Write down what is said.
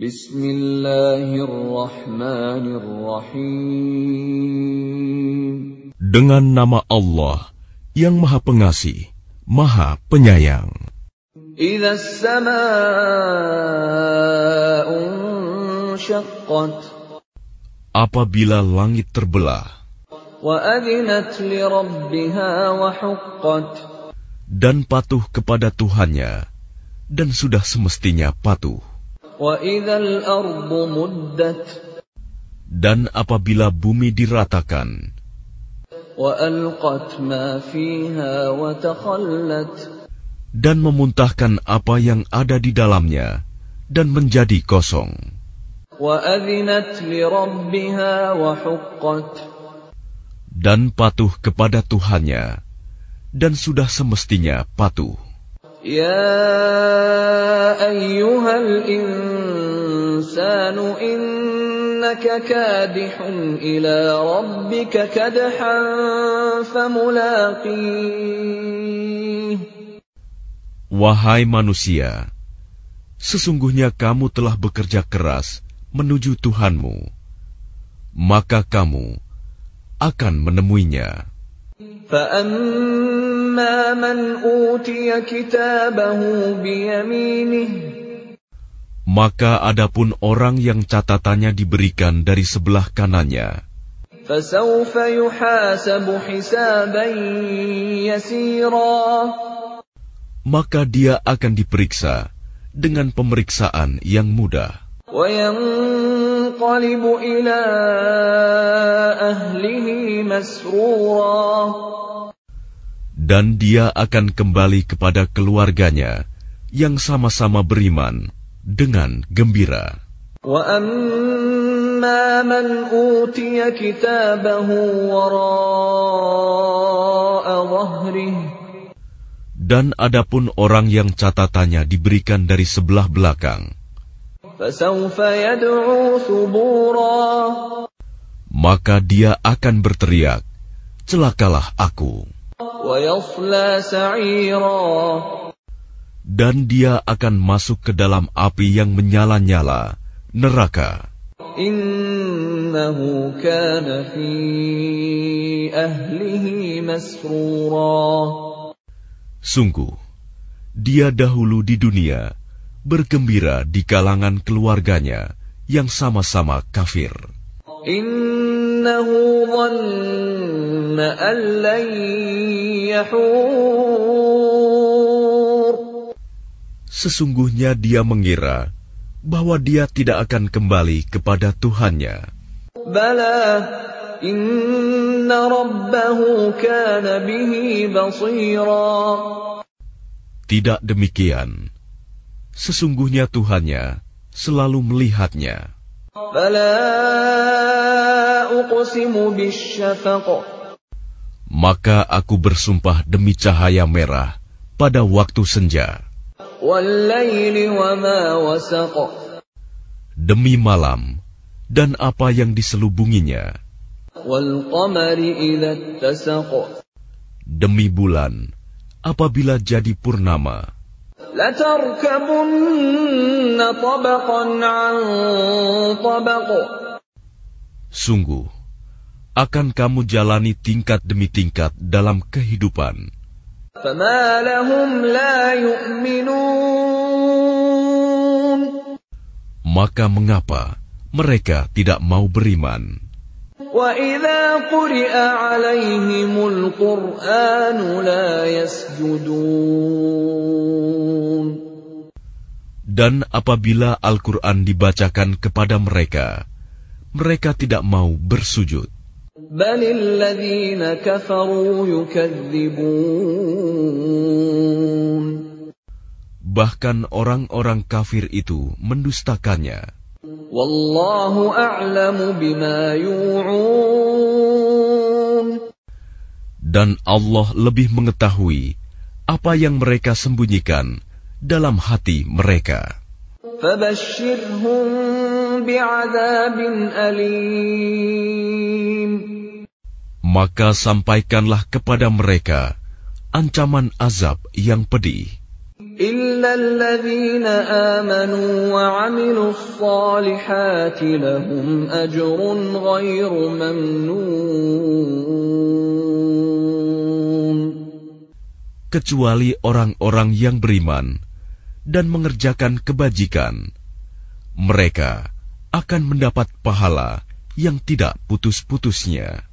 Bismillahirrahmanirrahim. Dengan nama Allah yang Maha Pengasih, Maha Penyayang. Apabila langit terbelah dan patuh kepada Tuhannya, dan sudah semestinya patuh. Dan apabila bumi diratakan, dan memuntahkan apa yang ada di dalamnya, dan menjadi kosong. Dan patuh kepada Tuhannya, dan sudah semestinya patuh. يا أيها الإنسان إنك كادح إلى ربك كدحا فملاقيه Wahai manusia, sesungguhnya kamu telah bekerja keras menuju Tuhanmu, maka kamu akan menemuinya. فأما من أوتي كتابه بيمينه Maka adapun orang yang catatannya diberikan dari sebelah kanannya, فسوف يحاسب حسابا يسيرا maka dia akan diperiksa dengan pemeriksaan yang mudah, dan dia akan kembali kepada keluarganya yang sama-sama beriman dengan gembira. وأما من أوتي كتابه وراء ظهره Dan adapun orang yang catatannya diberikan dari sebelah belakang, فسوف يدعو ثبورا maka dia akan berteriak, "Celakalah aku!" Dan dia akan masuk ke dalam api yang menyala-nyala, neraka. Sungguh, dia dahulu di dunia bergembira di kalangan keluarganya yang sama-sama kafir. أن لن يحور Sesungguhnya dia mengira bahwa dia tidak akan kembali kepada Tuhannya. بلى إن ربه كان به بصيرا Tidak demikian. Sesungguhnya Tuhannya selalu melihatnya. فلا أقسم بالشفق Maka aku bersumpah demi cahaya merah pada waktu senja. Demi malam dan apa yang diselubunginya. Demi bulan apabila jadi purnama. Sungguh, akan kamu jalani tingkat demi tingkat dalam kehidupan. Maka mengapa mereka tidak mau beriman? Dan apabila Al-Quran dibacakan kepada mereka, mereka tidak mau bersujud. Bahkan orang-orang kafir itu mendustakannya. Dan Allah lebih mengetahui apa yang mereka sembunyikan dalam hati mereka. Alim Maka sampaikanlah kepada mereka ancaman azab yang pedih. إلا إلا الذين آمنوا وعملوا الصالحات لهم أجر غير ممنون kecuali orang-orang yang beriman dan mengerjakan kebajikan. Mereka akan mendapat pahala yang tidak putus-putusnya.